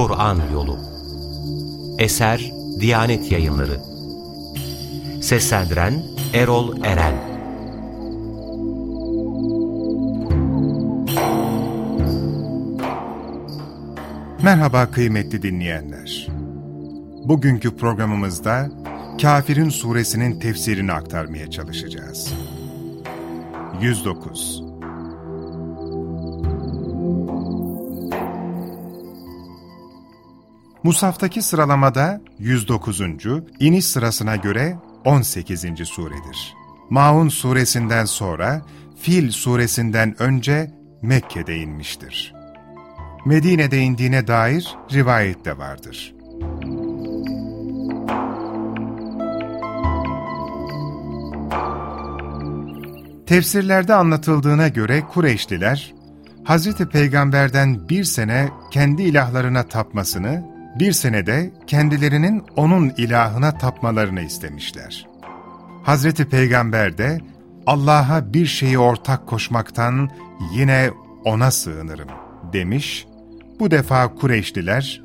Kur'an Yolu Eser Diyanet Yayınları Seslendiren Erol Eren Merhaba kıymetli dinleyenler. Bugünkü programımızda Kafirin suresinin tefsirini aktarmaya çalışacağız. 109 Musaftaki sıralamada 109. iniş sırasına göre 18. suredir. Maun suresinden sonra Fil suresinden önce Mekke'de inmiştir. Medine'de indiğine dair rivayet de vardır. Tefsirlerde anlatıldığına göre Kureyşliler, Hz. Peygamber'den bir sene kendi ilahlarına tapmasını, bir senede kendilerinin onun ilahına tapmalarını istemişler. Hz. Peygamber de Allah'a bir şeyi ortak koşmaktan yine ona sığınırım demiş. Bu defa Kureyşliler,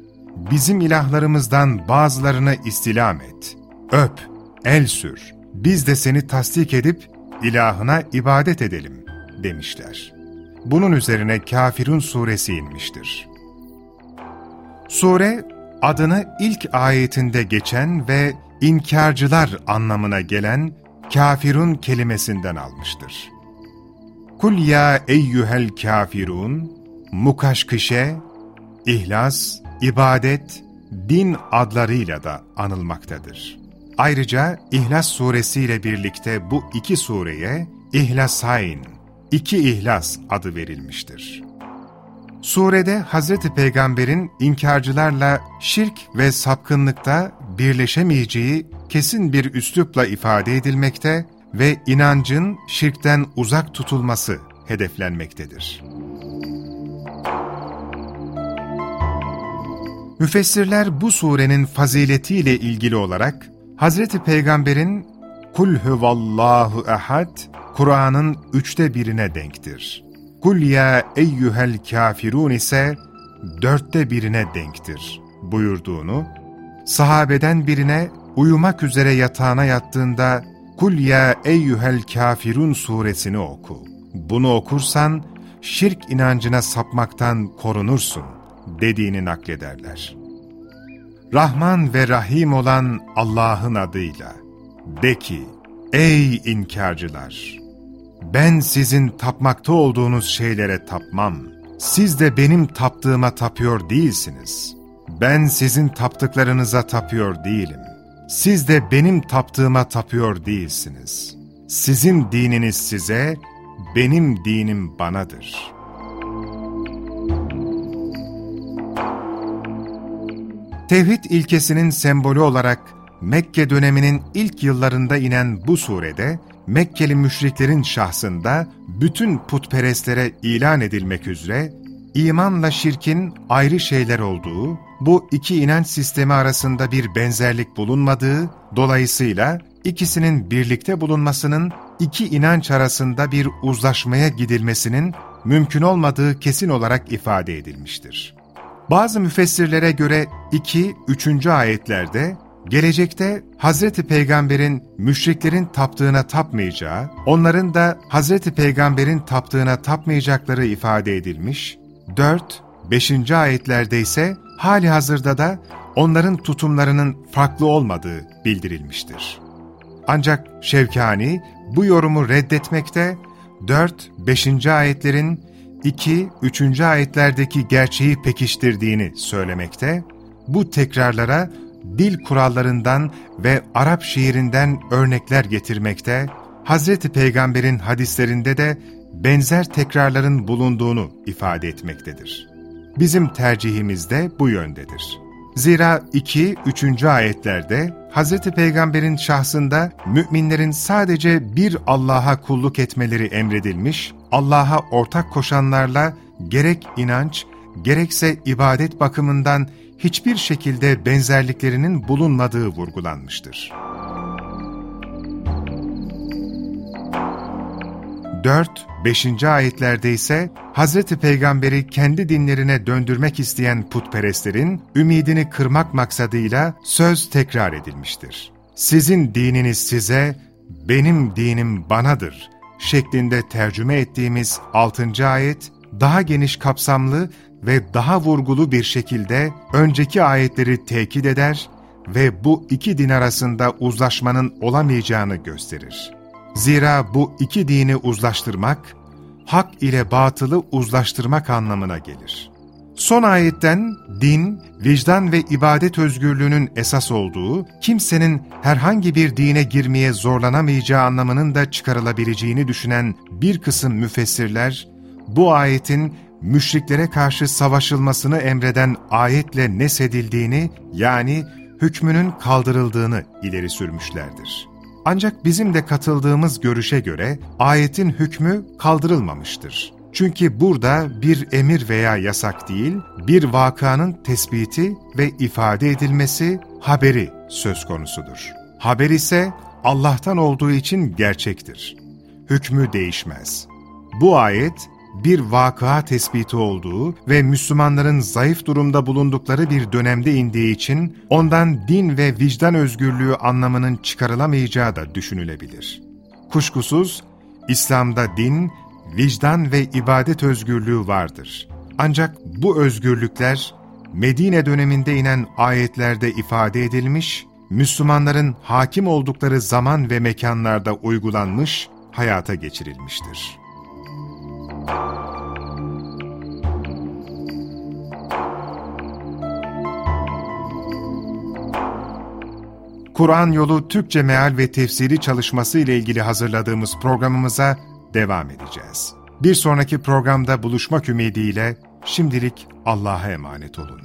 bizim ilahlarımızdan bazılarını istilam et, öp, el sür, biz de seni tasdik edip ilahına ibadet edelim demişler. Bunun üzerine Kafirun suresi inmiştir. Sure, adını ilk ayetinde geçen ve inkarcılar anlamına gelen kafirun kelimesinden almıştır. Kul ya eyyühel kafirun, mukaşkışe, ihlas, ibadet, din adlarıyla da anılmaktadır. Ayrıca İhlas suresiyle birlikte bu iki sureye İhlasayn, iki İhlas adı verilmiştir. Surede Hz. Peygamber'in inkarcılarla şirk ve sapkınlıkta birleşemeyeceği kesin bir üslupla ifade edilmekte ve inancın şirkten uzak tutulması hedeflenmektedir. Müfessirler bu surenin faziletiyle ilgili olarak Hazreti Peygamber'in Kul huvallahu ehad, Kur'an'ın üçte birine denktir. Kul ya eyyühel kafirun ise dörtte birine denktir buyurduğunu, sahabeden birine uyumak üzere yatağına yattığında Kul ya eyyühel kafirun suresini oku. Bunu okursan şirk inancına sapmaktan korunursun dediğini naklederler. Rahman ve Rahim olan Allah'ın adıyla de ki, ey inkarcılar! Ben sizin tapmakta olduğunuz şeylere tapmam. Siz de benim taptığıma tapıyor değilsiniz. Ben sizin taptıklarınıza tapıyor değilim. Siz de benim taptığıma tapıyor değilsiniz. Sizin dininiz size, benim dinim banadır.'' Tevhid ilkesinin sembolü olarak Mekke döneminin ilk yıllarında inen bu surede, Mekkeli müşriklerin şahsında bütün putperestlere ilan edilmek üzere, imanla şirkin ayrı şeyler olduğu, bu iki inanç sistemi arasında bir benzerlik bulunmadığı, dolayısıyla ikisinin birlikte bulunmasının iki inanç arasında bir uzlaşmaya gidilmesinin mümkün olmadığı kesin olarak ifade edilmiştir. Bazı müfessirlere göre 2, 3. ayetlerde gelecekte Hazreti Peygamber'in müşriklerin taptığına tapmayacağı, onların da Hazreti Peygamber'in taptığına tapmayacakları ifade edilmiş. 4, 5. ayetlerde ise hali hazırda da onların tutumlarının farklı olmadığı bildirilmiştir. Ancak Şevkani bu yorumu reddetmekte, 4, 5. ayetlerin 2, 3. ayetlerdeki gerçeği pekiştirdiğini söylemekte, bu tekrarlara dil kurallarından ve Arap şiirinden örnekler getirmekte, Hazreti Peygamber'in hadislerinde de benzer tekrarların bulunduğunu ifade etmektedir. Bizim tercihimiz de bu yöndedir. Zira 2, 3. ayetlerde Hz. Peygamber'in şahsında müminlerin sadece bir Allah'a kulluk etmeleri emredilmiş, Allah'a ortak koşanlarla gerek inanç, gerekse ibadet bakımından hiçbir şekilde benzerliklerinin bulunmadığı vurgulanmıştır. 4-5. ayetlerde ise Hz. Peygamber'i kendi dinlerine döndürmek isteyen putperestlerin ümidini kırmak maksadıyla söz tekrar edilmiştir. Sizin dininiz size, benim dinim banadır şeklinde tercüme ettiğimiz 6. ayet, daha geniş kapsamlı ve daha vurgulu bir şekilde önceki ayetleri tekit eder ve bu iki din arasında uzlaşmanın olamayacağını gösterir. Zira bu iki dini uzlaştırmak, hak ile batılı uzlaştırmak anlamına gelir. Son ayetten din, vicdan ve ibadet özgürlüğünün esas olduğu, kimsenin herhangi bir dine girmeye zorlanamayacağı anlamının da çıkarılabileceğini düşünen bir kısım müfessirler, bu ayetin müşriklere karşı savaşılmasını emreden ayetle nesedildiğini yani hükmünün kaldırıldığını ileri sürmüşlerdir. Ancak bizim de katıldığımız görüşe göre ayetin hükmü kaldırılmamıştır. Çünkü burada bir emir veya yasak değil, bir vakanın tespiti ve ifade edilmesi, haberi söz konusudur. Haber ise Allah'tan olduğu için gerçektir. Hükmü değişmez. Bu ayet, bir vakıa tespiti olduğu ve Müslümanların zayıf durumda bulundukları bir dönemde indiği için ondan din ve vicdan özgürlüğü anlamının çıkarılamayacağı da düşünülebilir. Kuşkusuz, İslam'da din, vicdan ve ibadet özgürlüğü vardır. Ancak bu özgürlükler Medine döneminde inen ayetlerde ifade edilmiş, Müslümanların hakim oldukları zaman ve mekanlarda uygulanmış, hayata geçirilmiştir. Kur'an Yolu Türkçe Meal ve Tefsiri çalışması ile ilgili hazırladığımız programımıza devam edeceğiz. Bir sonraki programda buluşmak ümidiyle şimdilik Allah'a emanet olun.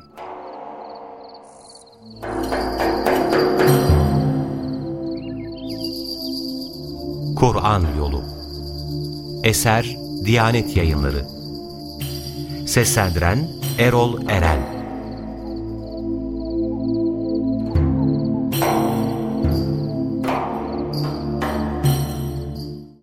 Kur'an Yolu Eser Diyanet Yayınları. Seslendiren Erol Eren